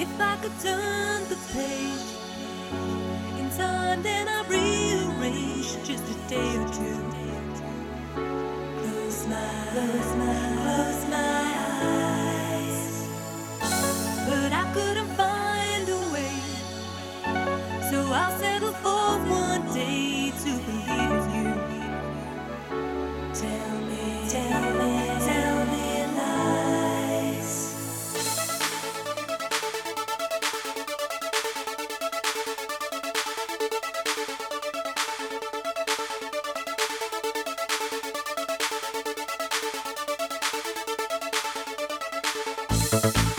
If I could turn the page in time, then I'd rearrange just a day or two. Close my, close my, close my eyes. But I couldn't you